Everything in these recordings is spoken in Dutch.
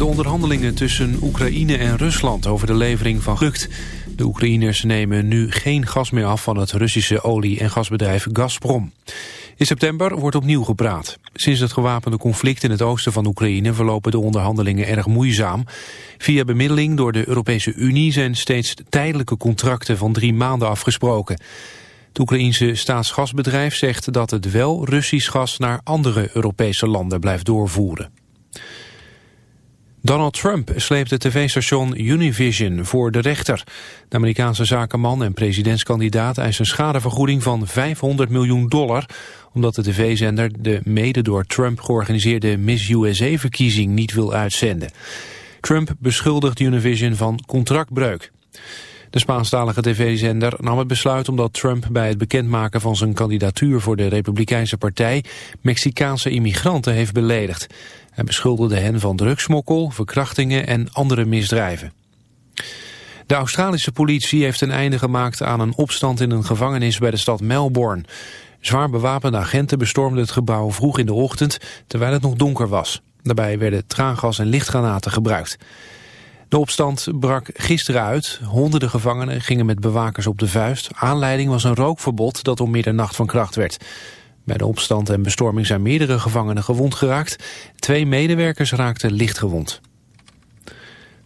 De onderhandelingen tussen Oekraïne en Rusland over de levering van lukt. De Oekraïners nemen nu geen gas meer af van het Russische olie- en gasbedrijf Gazprom. In september wordt opnieuw gepraat. Sinds het gewapende conflict in het oosten van Oekraïne verlopen de onderhandelingen erg moeizaam. Via bemiddeling door de Europese Unie zijn steeds tijdelijke contracten van drie maanden afgesproken. Het Oekraïense staatsgasbedrijf zegt dat het wel Russisch gas naar andere Europese landen blijft doorvoeren. Donald Trump sleept het tv-station Univision voor de rechter. De Amerikaanse zakenman en presidentskandidaat eist een schadevergoeding van 500 miljoen dollar... omdat de tv-zender de mede door Trump georganiseerde Miss USA-verkiezing niet wil uitzenden. Trump beschuldigt Univision van contractbreuk. De Spaanstalige tv-zender nam het besluit omdat Trump bij het bekendmaken van zijn kandidatuur voor de Republikeinse Partij Mexicaanse immigranten heeft beledigd. Hij beschuldigde hen van drugsmokkel, verkrachtingen en andere misdrijven. De Australische politie heeft een einde gemaakt aan een opstand in een gevangenis bij de stad Melbourne. Zwaar bewapende agenten bestormden het gebouw vroeg in de ochtend terwijl het nog donker was. Daarbij werden traangas en lichtgranaten gebruikt. De opstand brak gisteren uit. Honderden gevangenen gingen met bewakers op de vuist. Aanleiding was een rookverbod dat om middernacht van kracht werd. Bij de opstand en bestorming zijn meerdere gevangenen gewond geraakt. Twee medewerkers raakten licht gewond.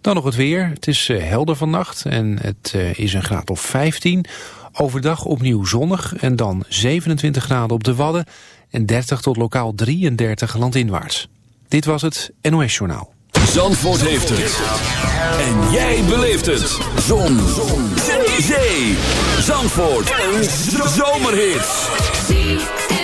Dan nog het weer. Het is eh, helder vannacht en het eh, is een graad of 15. Overdag opnieuw zonnig en dan 27 graden op de Wadden... en 30 tot lokaal 33 landinwaarts. Dit was het NOS Journaal. Zandvoort heeft het. En jij beleeft het. Zon. Zon. Zee. Zandvoort. Een zomerhit.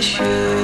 也。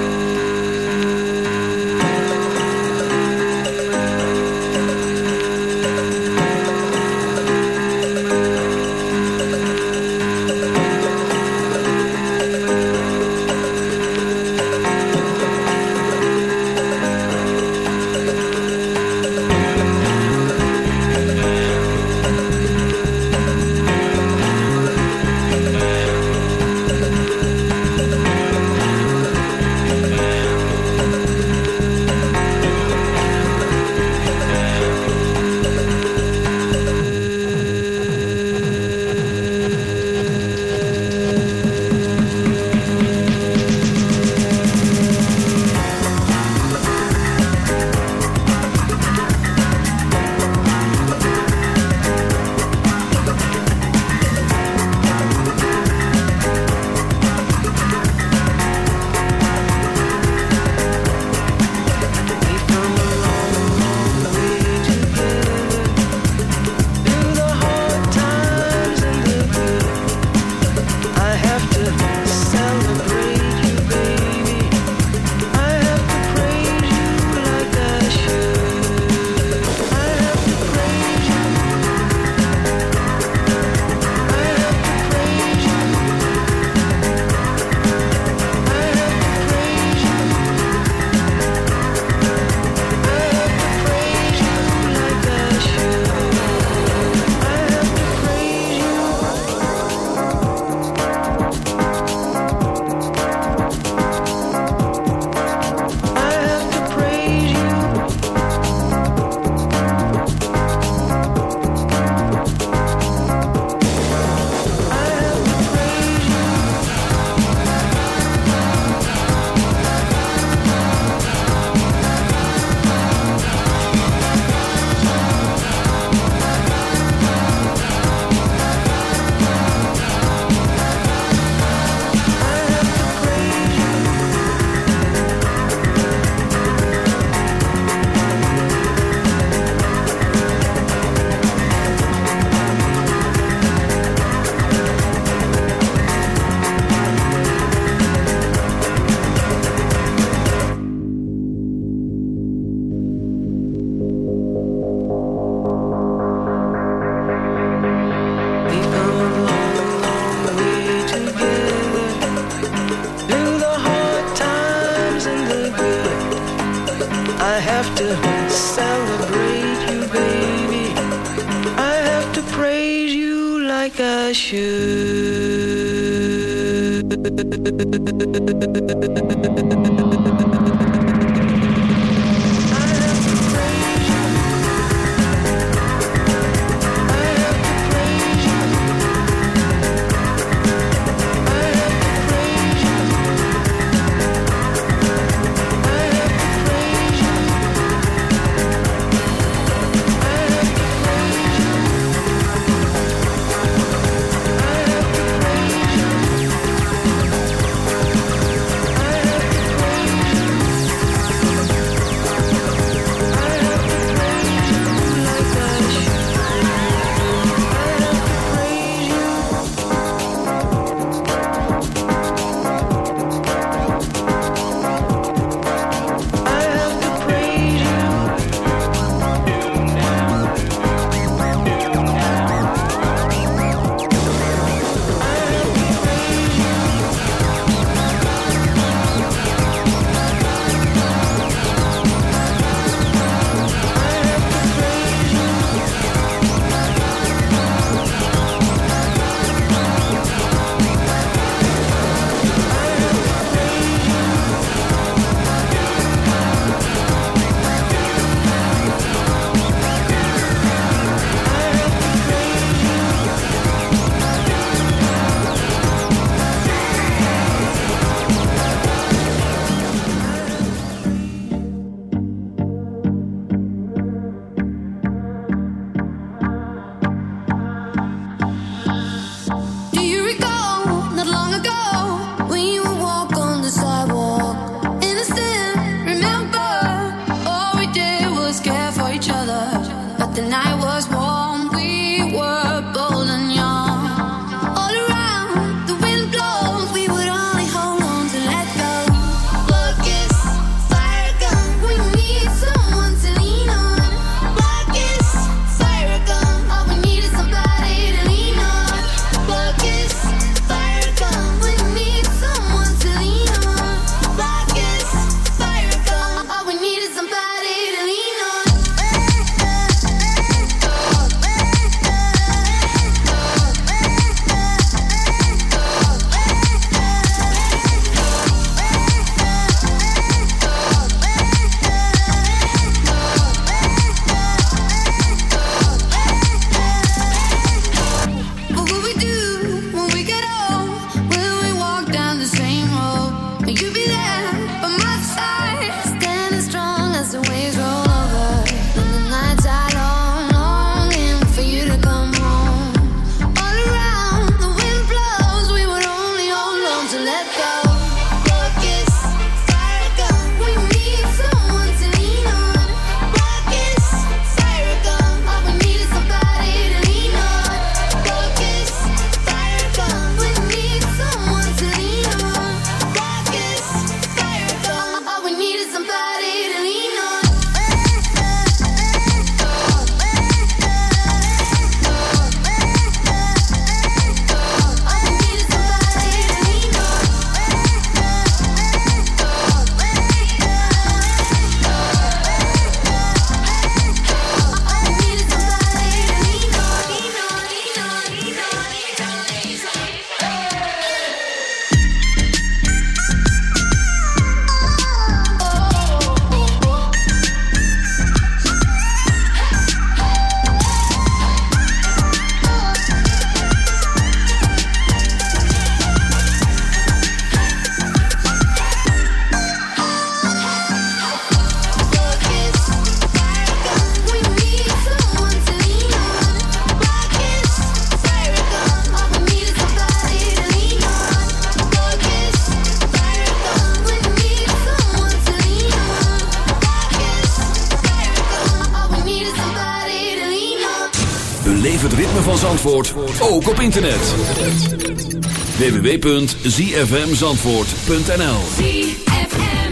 www.zfmzandvoort.nl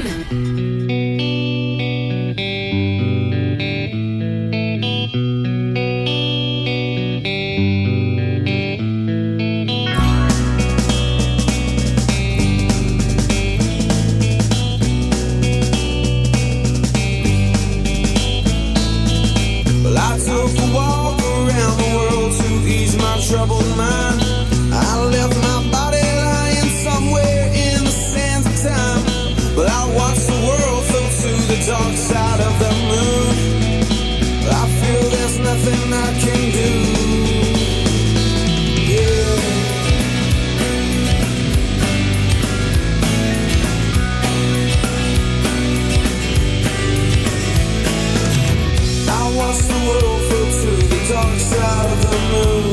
moon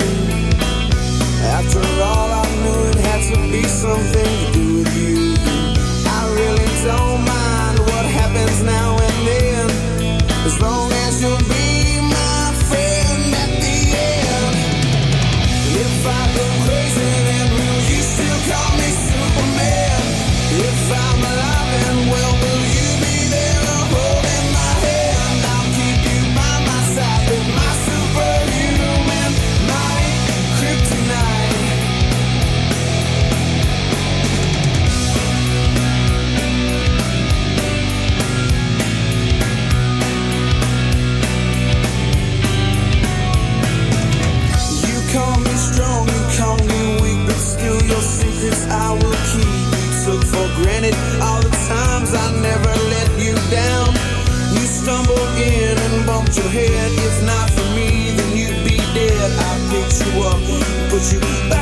hit your head. is not for me, then you'd be dead. I picked you up, put you back.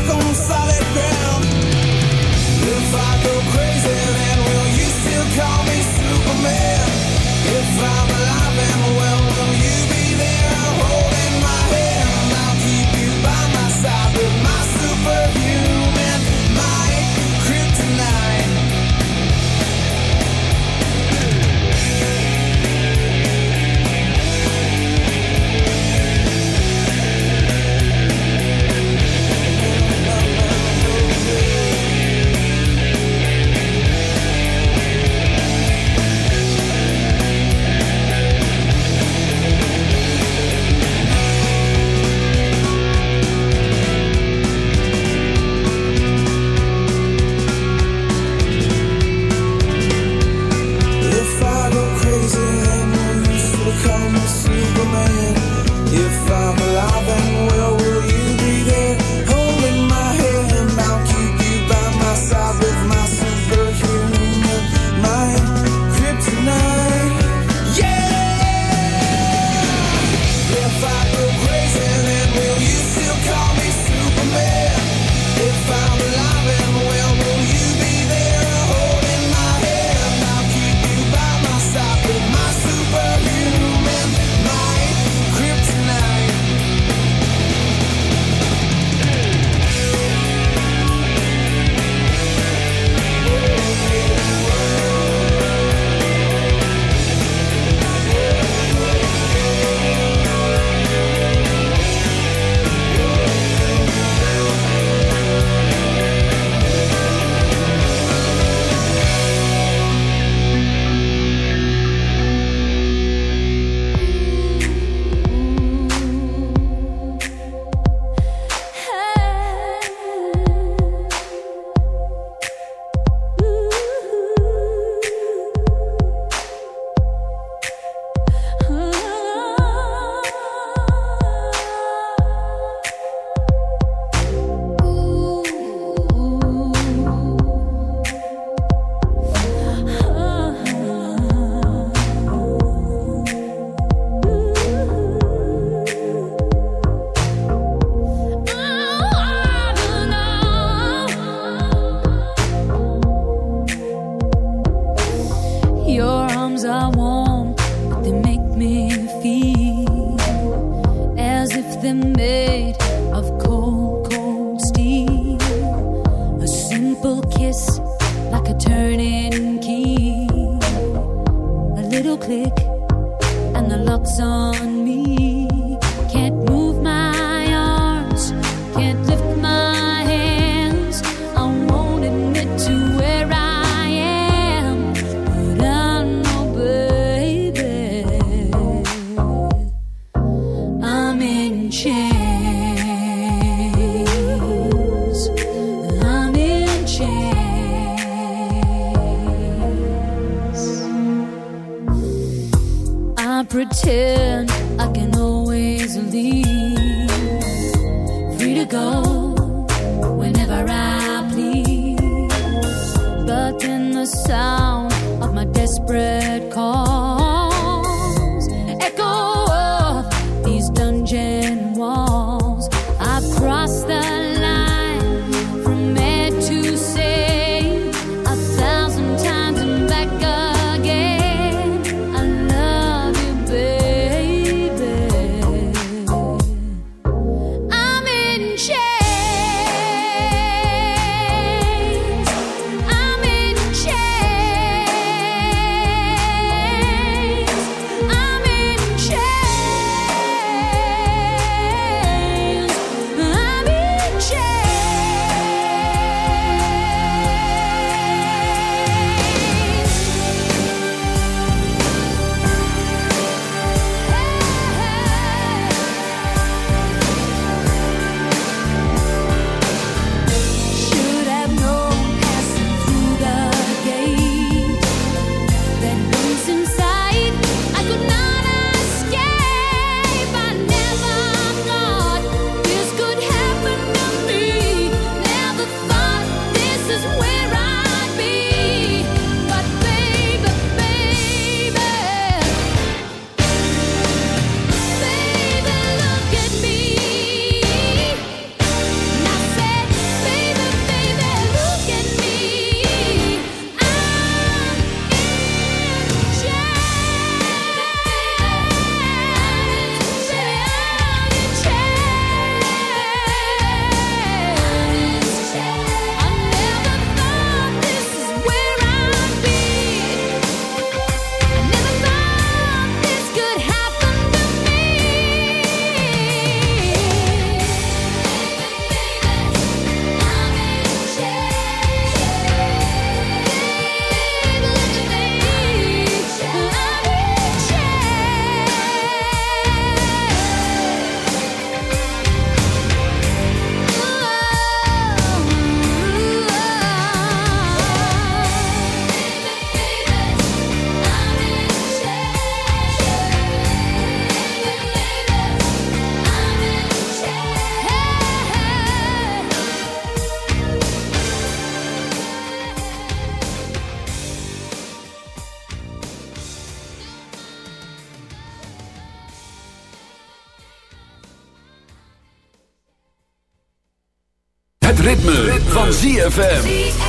ZFM.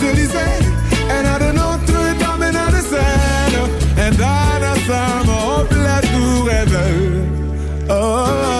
Champs-Élysées en naar de Notre-Dame en naar de Seine. En daarna samen op La Tour. Oh, oh, oh.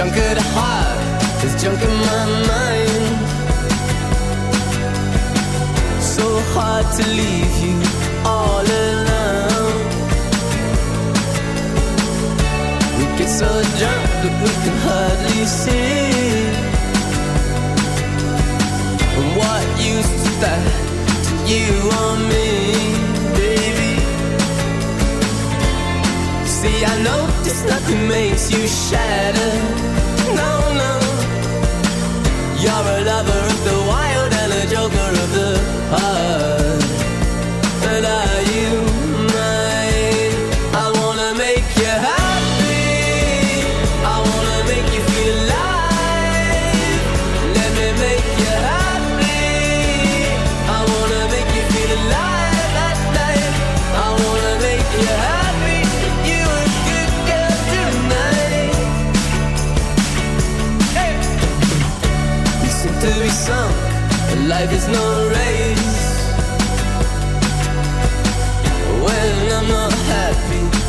junk at heart. There's junk in my mind. So hard to leave you all alone. We get so drunk that we can hardly see. And what use is that to you or me, baby? See, I know this nothing makes you shatter. You're a lover of the wild and a joker of the heart. And I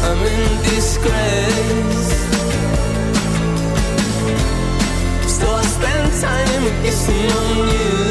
I'm in disgrace. So I spend time kissing on you.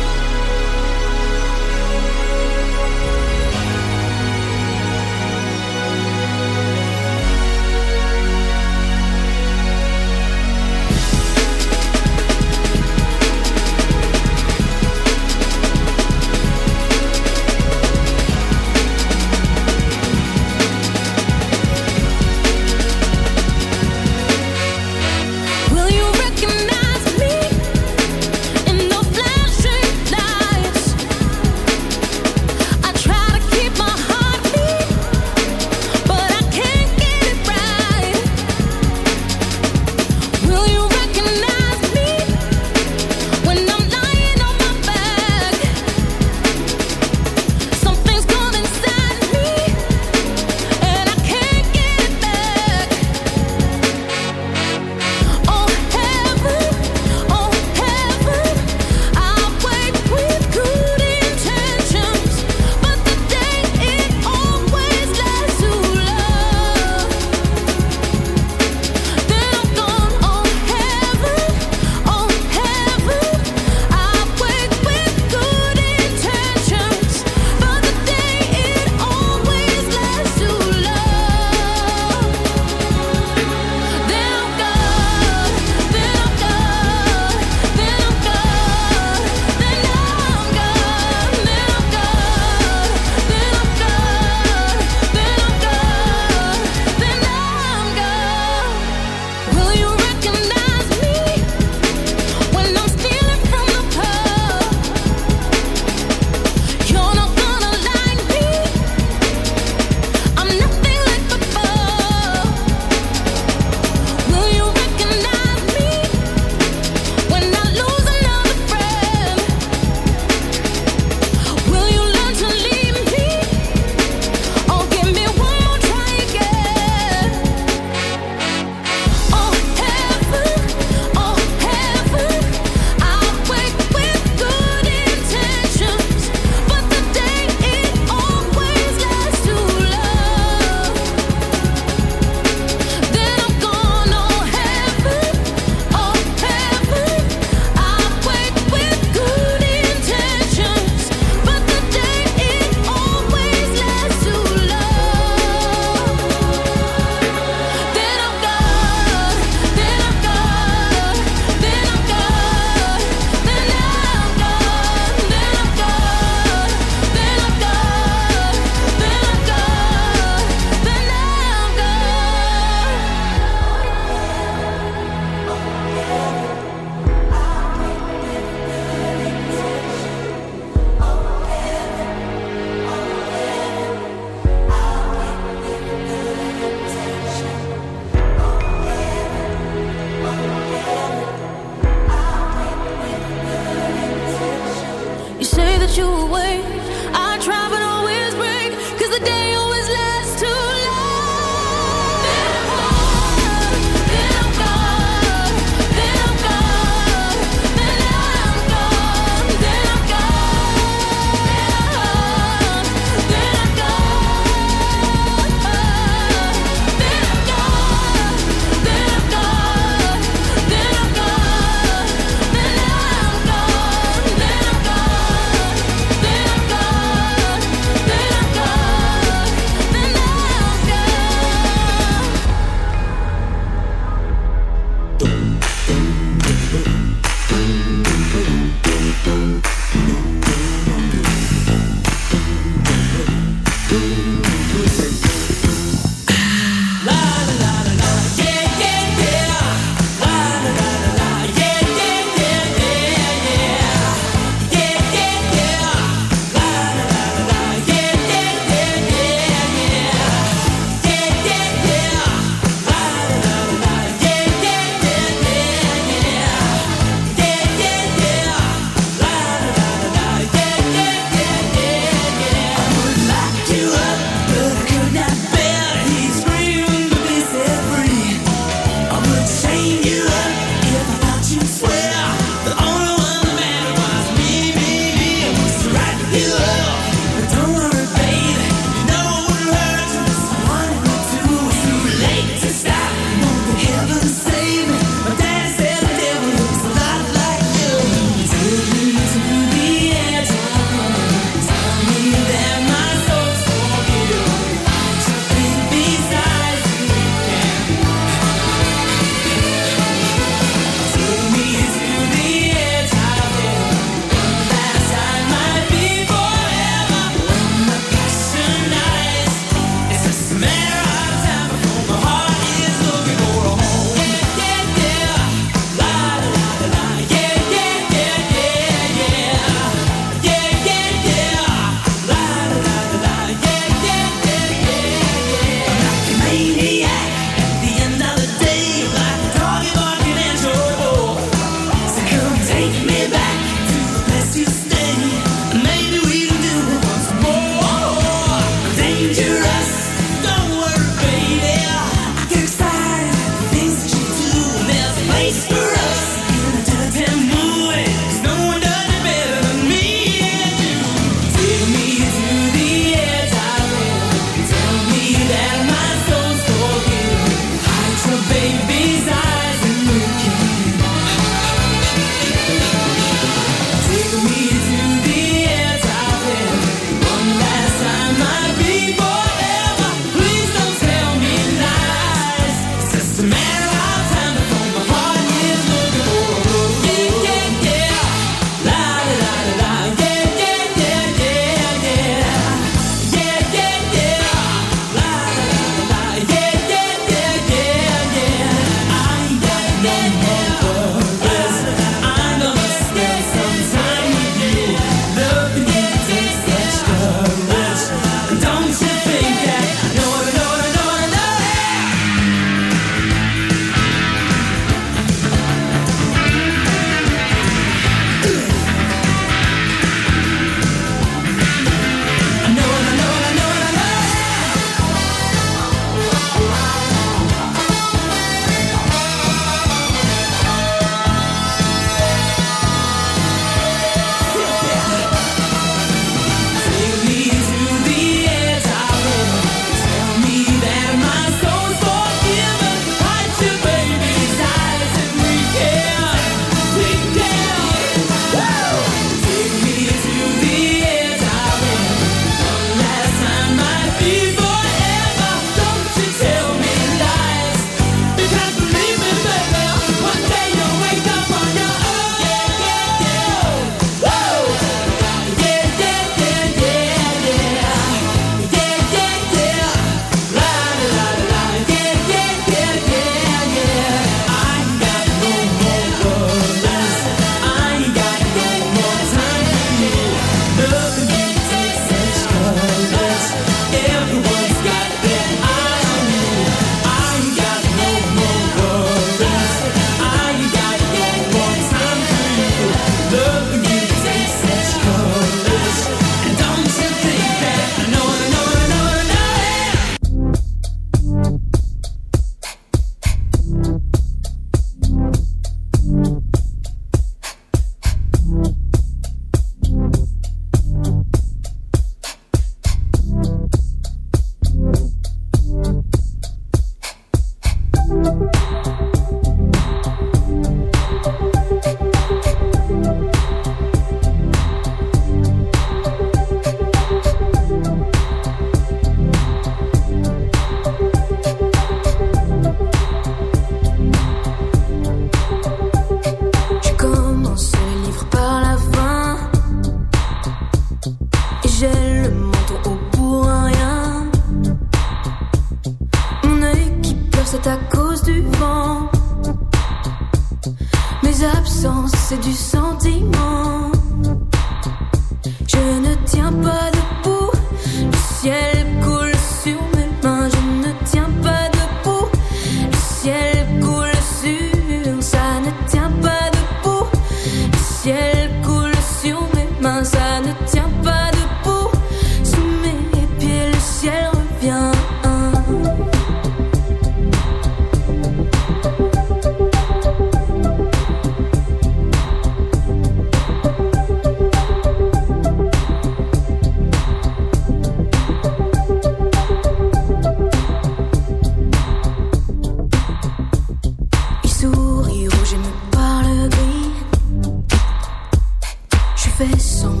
fait sans